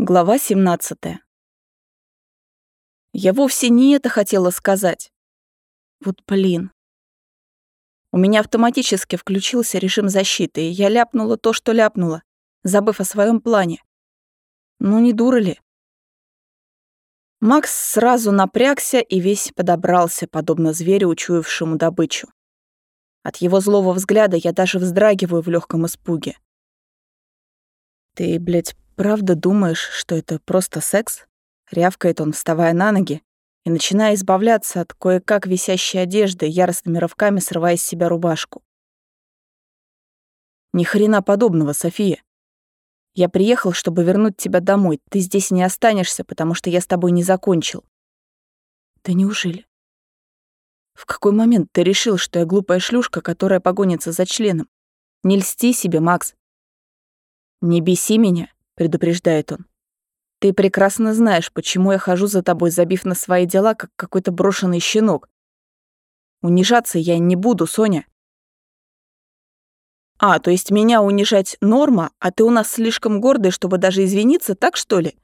Глава 17. Я вовсе не это хотела сказать. Вот блин. У меня автоматически включился режим защиты, и я ляпнула то, что ляпнула, забыв о своем плане. Ну не дура ли? Макс сразу напрягся и весь подобрался, подобно зверю, учуявшему добычу. От его злого взгляда я даже вздрагиваю в легком испуге. «Ты, блядь, «Правда думаешь, что это просто секс?» Рявкает он, вставая на ноги и начиная избавляться от кое-как висящей одежды, яростными рывками срывая с себя рубашку. «Ни хрена подобного, София. Я приехал, чтобы вернуть тебя домой. Ты здесь не останешься, потому что я с тобой не закончил». «Да неужели?» «В какой момент ты решил, что я глупая шлюшка, которая погонится за членом? Не льсти себе, Макс. Не беси меня предупреждает он. Ты прекрасно знаешь, почему я хожу за тобой, забив на свои дела, как какой-то брошенный щенок. Унижаться я не буду, Соня. А, то есть меня унижать норма, а ты у нас слишком гордый, чтобы даже извиниться, так что ли?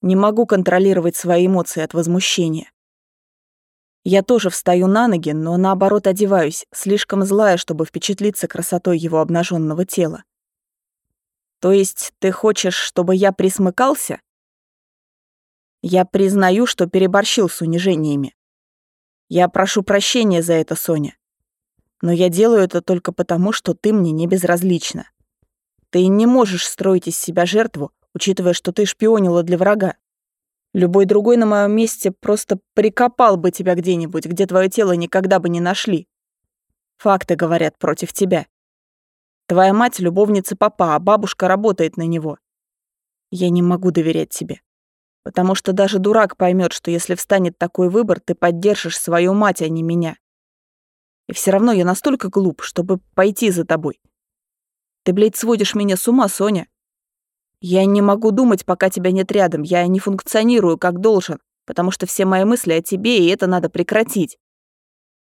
Не могу контролировать свои эмоции от возмущения. Я тоже встаю на ноги, но наоборот одеваюсь, слишком злая, чтобы впечатлиться красотой его обнаженного тела. То есть ты хочешь, чтобы я присмыкался? Я признаю, что переборщил с унижениями. Я прошу прощения за это, Соня. Но я делаю это только потому, что ты мне не безразлична. Ты не можешь строить из себя жертву, учитывая, что ты шпионила для врага. Любой другой на моем месте просто прикопал бы тебя где-нибудь, где твое тело никогда бы не нашли. Факты говорят против тебя. Твоя мать — любовница папа, а бабушка работает на него. Я не могу доверять тебе. Потому что даже дурак поймет, что если встанет такой выбор, ты поддержишь свою мать, а не меня. И все равно я настолько глуп, чтобы пойти за тобой. Ты, блядь, сводишь меня с ума, Соня. Я не могу думать, пока тебя нет рядом. Я не функционирую как должен, потому что все мои мысли о тебе, и это надо прекратить.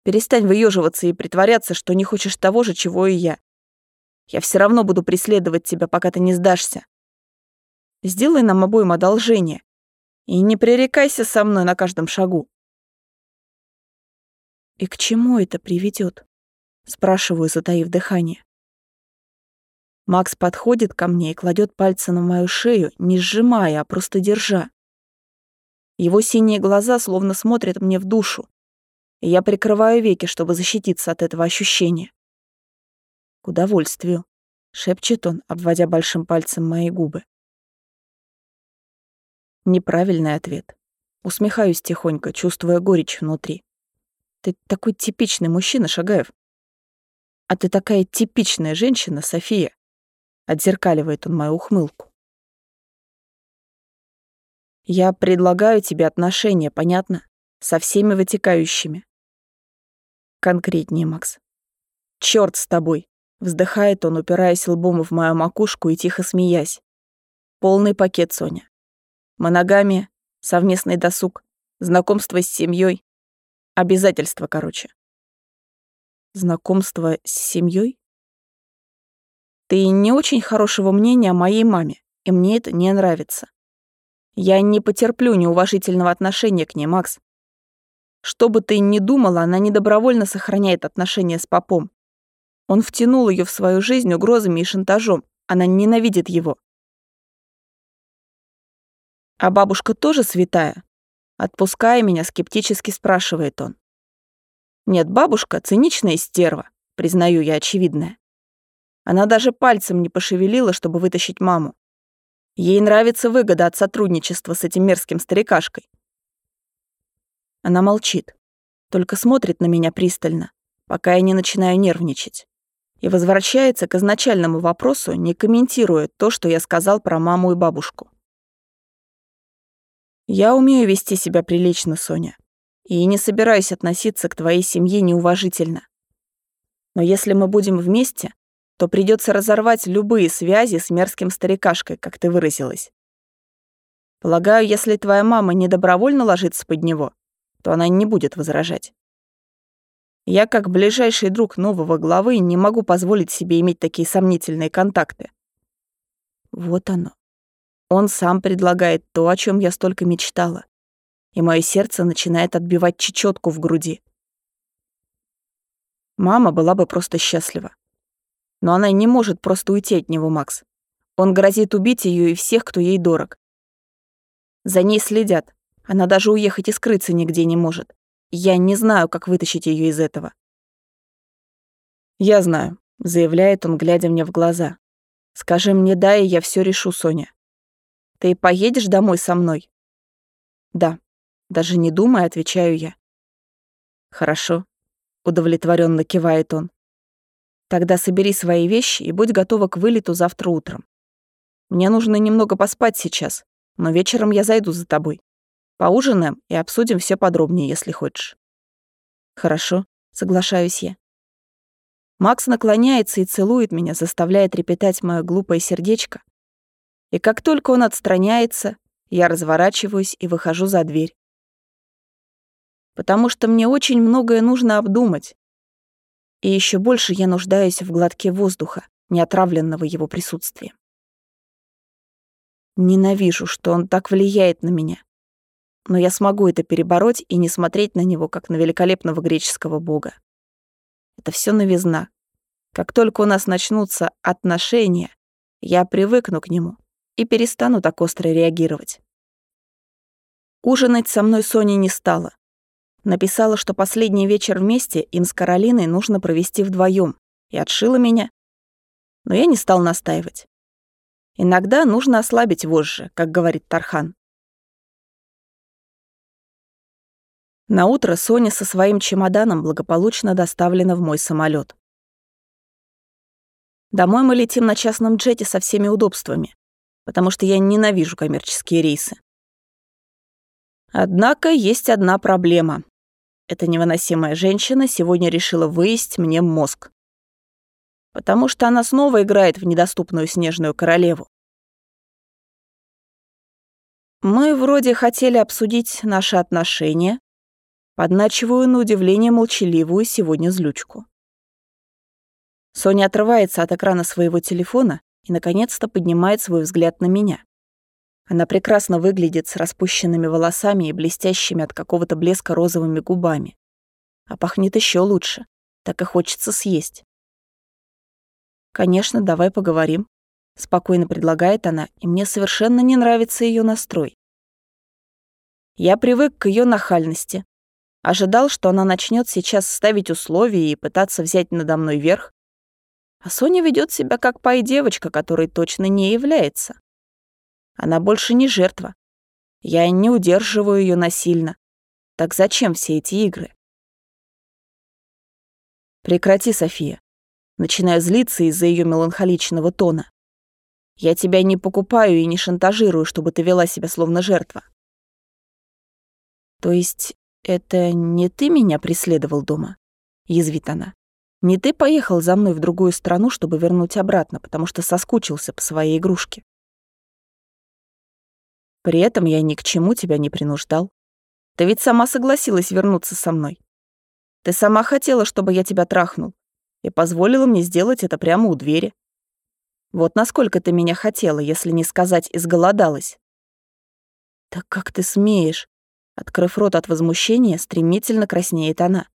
Перестань выеживаться и притворяться, что не хочешь того же, чего и я. Я все равно буду преследовать тебя, пока ты не сдашься. Сделай нам обоим одолжение и не пререкайся со мной на каждом шагу. И к чему это приведет? спрашиваю, затаив дыхание. Макс подходит ко мне и кладет пальцы на мою шею, не сжимая, а просто держа. Его синие глаза словно смотрят мне в душу, и я прикрываю веки, чтобы защититься от этого ощущения. К удовольствию, шепчет он, обводя большим пальцем мои губы. Неправильный ответ. Усмехаюсь тихонько, чувствуя горечь внутри. Ты такой типичный мужчина, Шагаев. А ты такая типичная женщина, София. Отзеркаливает он мою ухмылку. Я предлагаю тебе отношения, понятно? Со всеми вытекающими. Конкретнее, Макс. Чёрт с тобой. Вздыхает он, упираясь лбом в мою макушку и тихо смеясь. Полный пакет, Соня. Моногамия, совместный досуг, знакомство с семьей, Обязательства, короче. Знакомство с семьей? Ты не очень хорошего мнения о моей маме, и мне это не нравится. Я не потерплю неуважительного отношения к ней, Макс. Что бы ты ни думала, она недобровольно сохраняет отношения с попом. Он втянул ее в свою жизнь угрозами и шантажом. Она ненавидит его. А бабушка тоже святая? Отпуская меня, скептически спрашивает он. Нет, бабушка — циничная стерва, признаю я очевидное. Она даже пальцем не пошевелила, чтобы вытащить маму. Ей нравится выгода от сотрудничества с этим мерзким старикашкой. Она молчит, только смотрит на меня пристально, пока я не начинаю нервничать и возвращается к изначальному вопросу, не комментируя то, что я сказал про маму и бабушку. «Я умею вести себя прилично, Соня, и не собираюсь относиться к твоей семье неуважительно. Но если мы будем вместе, то придется разорвать любые связи с мерзким старикашкой, как ты выразилась. Полагаю, если твоя мама не добровольно ложится под него, то она не будет возражать. Я, как ближайший друг нового главы, не могу позволить себе иметь такие сомнительные контакты. Вот оно. Он сам предлагает то, о чем я столько мечтала. И мое сердце начинает отбивать чечетку в груди. Мама была бы просто счастлива. Но она не может просто уйти от него, Макс. Он грозит убить ее и всех, кто ей дорог. За ней следят. Она даже уехать и скрыться нигде не может. Я не знаю, как вытащить ее из этого. «Я знаю», — заявляет он, глядя мне в глаза. «Скажи мне «да», и я все решу, Соня. Ты поедешь домой со мной?» «Да». Даже не думая, отвечаю я. «Хорошо», — удовлетворенно кивает он. «Тогда собери свои вещи и будь готова к вылету завтра утром. Мне нужно немного поспать сейчас, но вечером я зайду за тобой. Поужинаем и обсудим все подробнее, если хочешь». «Хорошо», — соглашаюсь я. Макс наклоняется и целует меня, заставляя трепетать мое глупое сердечко. И как только он отстраняется, я разворачиваюсь и выхожу за дверь. Потому что мне очень многое нужно обдумать. И еще больше я нуждаюсь в глотке воздуха, не отравленного его присутствием. Ненавижу, что он так влияет на меня. Но я смогу это перебороть и не смотреть на него, как на великолепного греческого бога. Это все новизна. Как только у нас начнутся отношения, я привыкну к нему и перестану так остро реагировать. Ужинать со мной Соня не стала. Написала, что последний вечер вместе им с Каролиной нужно провести вдвоем, и отшила меня. Но я не стал настаивать. Иногда нужно ослабить вожжи, как говорит Тархан. На утро Соня со своим чемоданом благополучно доставлена в мой самолет. Домой мы летим на частном джете со всеми удобствами, потому что я ненавижу коммерческие рейсы. Однако есть одна проблема. Эта невыносимая женщина сегодня решила выесть мне мозг потому что она снова играет в недоступную снежную королеву. Мы вроде хотели обсудить наши отношения, подначиваю на удивление молчаливую сегодня злючку. Соня отрывается от экрана своего телефона и, наконец-то, поднимает свой взгляд на меня. Она прекрасно выглядит с распущенными волосами и блестящими от какого-то блеска розовыми губами. А пахнет еще лучше. Так и хочется съесть. «Конечно, давай поговорим», — спокойно предлагает она, и мне совершенно не нравится ее настрой. Я привык к ее нахальности. Ожидал, что она начнет сейчас ставить условия и пытаться взять надо мной верх. А Соня ведет себя как пай-девочка, которой точно не является. Она больше не жертва. Я не удерживаю ее насильно. Так зачем все эти игры? Прекрати, София. Начинаю злиться из-за ее меланхоличного тона. Я тебя не покупаю и не шантажирую, чтобы ты вела себя словно жертва. То есть это не ты меня преследовал дома? Язвит она. Не ты поехал за мной в другую страну, чтобы вернуть обратно, потому что соскучился по своей игрушке. При этом я ни к чему тебя не принуждал. Ты ведь сама согласилась вернуться со мной. Ты сама хотела, чтобы я тебя трахнул, и позволила мне сделать это прямо у двери. Вот насколько ты меня хотела, если не сказать изголодалась. Так как ты смеешь? Открыв рот от возмущения, стремительно краснеет она.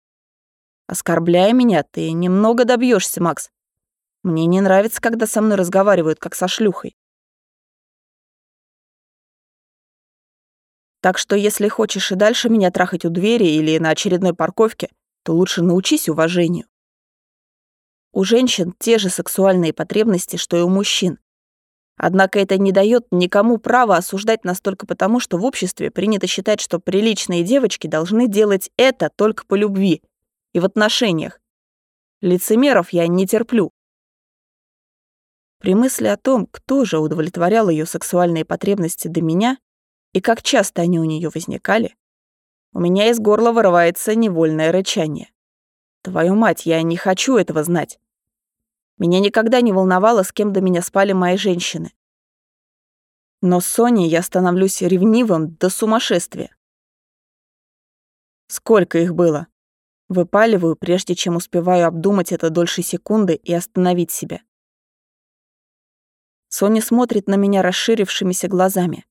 Оскорбляя меня, ты немного добьешься, Макс. Мне не нравится, когда со мной разговаривают, как со шлюхой. Так что если хочешь и дальше меня трахать у двери или на очередной парковке, то лучше научись уважению. У женщин те же сексуальные потребности, что и у мужчин. Однако это не дает никому права осуждать настолько потому, что в обществе принято считать, что приличные девочки должны делать это только по любви и в отношениях. Лицемеров я не терплю. При мысли о том, кто же удовлетворял ее сексуальные потребности до меня и как часто они у нее возникали, у меня из горла вырывается невольное рычание. Твою мать, я не хочу этого знать. Меня никогда не волновало, с кем до меня спали мои женщины. Но с Соней я становлюсь ревнивым до сумасшествия. Сколько их было? Выпаливаю, прежде чем успеваю обдумать это дольше секунды и остановить себя. Соня смотрит на меня расширившимися глазами.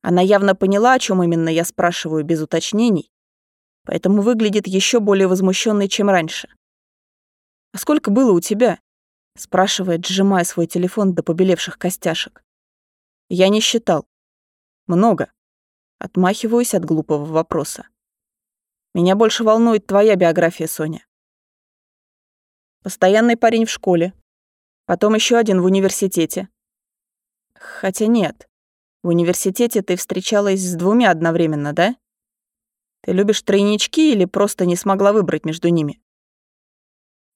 Она явно поняла, о чем именно я спрашиваю, без уточнений, поэтому выглядит еще более возмущенной, чем раньше. «А сколько было у тебя?» — спрашивает, сжимая свой телефон до побелевших костяшек. «Я не считал. Много». Отмахиваюсь от глупого вопроса. «Меня больше волнует твоя биография, Соня. Постоянный парень в школе. Потом еще один в университете. Хотя нет. В университете ты встречалась с двумя одновременно, да? Ты любишь тройнички или просто не смогла выбрать между ними?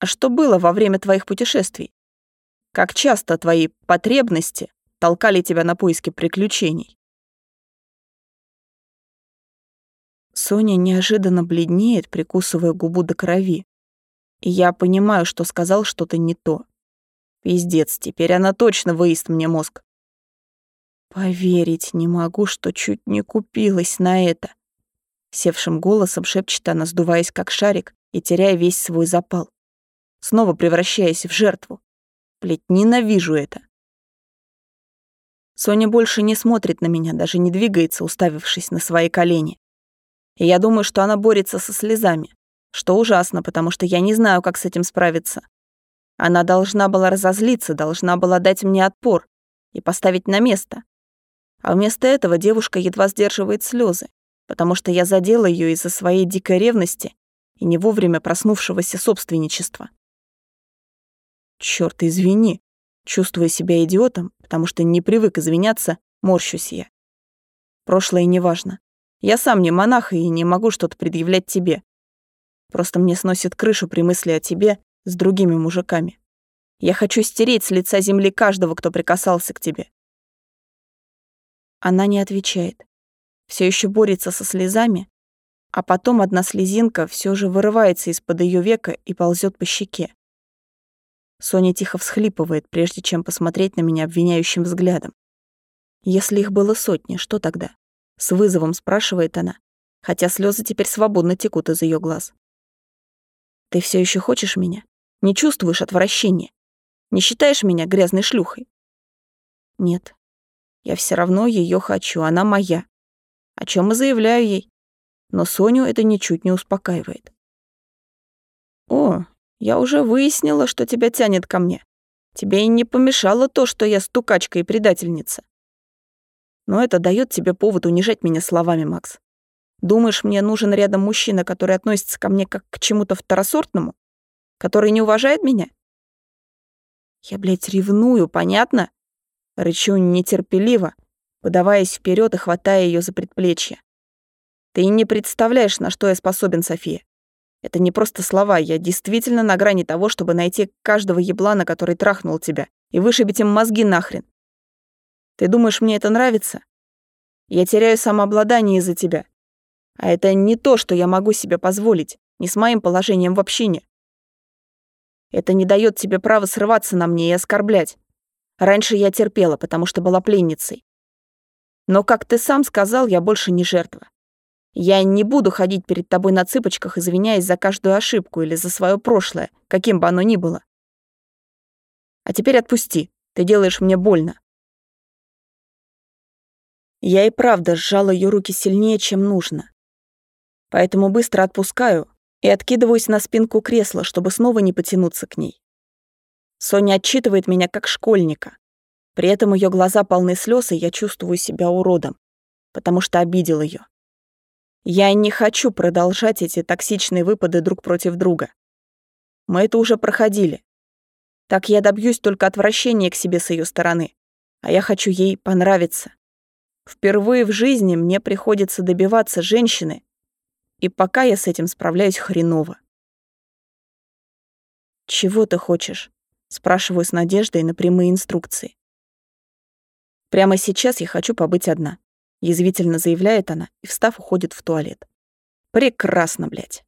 А что было во время твоих путешествий? Как часто твои потребности толкали тебя на поиски приключений? Соня неожиданно бледнеет, прикусывая губу до крови. И я понимаю, что сказал что-то не то. Пиздец, теперь она точно выест мне мозг. Поверить не могу, что чуть не купилась на это. Севшим голосом шепчет она, сдуваясь как шарик и теряя весь свой запал. Снова превращаясь в жертву. Блядь, ненавижу это. Соня больше не смотрит на меня, даже не двигается, уставившись на свои колени. И я думаю, что она борется со слезами что ужасно, потому что я не знаю, как с этим справиться. Она должна была разозлиться, должна была дать мне отпор и поставить на место. А вместо этого девушка едва сдерживает слезы, потому что я задела ее из-за своей дикой ревности и не вовремя проснувшегося собственничества. Чёрт, извини. Чувствуя себя идиотом, потому что не привык извиняться, морщусь я. Прошлое неважно. Я сам не монах и не могу что-то предъявлять тебе. Просто мне сносит крышу при мысли о тебе с другими мужиками. Я хочу стереть с лица земли каждого, кто прикасался к тебе. Она не отвечает. Все еще борется со слезами, а потом одна слезинка все же вырывается из-под ее века и ползет по щеке. Соня тихо всхлипывает, прежде чем посмотреть на меня обвиняющим взглядом. Если их было сотни, что тогда? С вызовом спрашивает она, хотя слезы теперь свободно текут из ее глаз. Ты все еще хочешь меня? Не чувствуешь отвращения? Не считаешь меня грязной шлюхой? Нет. Я все равно ее хочу, она моя. О чем и заявляю ей. Но Соню это ничуть не успокаивает. О, я уже выяснила, что тебя тянет ко мне. Тебе и не помешало то, что я стукачка и предательница. Но это дает тебе повод унижать меня словами, Макс. Думаешь, мне нужен рядом мужчина, который относится ко мне как к чему-то второсортному? Который не уважает меня? Я, блядь, ревную, понятно? Рычу нетерпеливо, подаваясь вперед и хватая ее за предплечье. Ты не представляешь, на что я способен, София. Это не просто слова, я действительно на грани того, чтобы найти каждого еблана, который трахнул тебя, и вышибить им мозги нахрен. Ты думаешь, мне это нравится? Я теряю самообладание из-за тебя. А это не то, что я могу себе позволить, не с моим положением в общине. Это не дает тебе права срываться на мне и оскорблять. Раньше я терпела, потому что была пленницей. Но, как ты сам сказал, я больше не жертва. Я не буду ходить перед тобой на цыпочках, извиняясь за каждую ошибку или за свое прошлое, каким бы оно ни было. А теперь отпусти, ты делаешь мне больно. Я и правда сжала ее руки сильнее, чем нужно поэтому быстро отпускаю и откидываюсь на спинку кресла, чтобы снова не потянуться к ней. Соня отчитывает меня как школьника. При этом ее глаза полны слез, и я чувствую себя уродом, потому что обидел ее. Я не хочу продолжать эти токсичные выпады друг против друга. Мы это уже проходили. Так я добьюсь только отвращения к себе с ее стороны, а я хочу ей понравиться. Впервые в жизни мне приходится добиваться женщины, и пока я с этим справляюсь хреново. «Чего ты хочешь?» — спрашиваю с надеждой на прямые инструкции. «Прямо сейчас я хочу побыть одна», — язвительно заявляет она и, встав, уходит в туалет. «Прекрасно, блядь».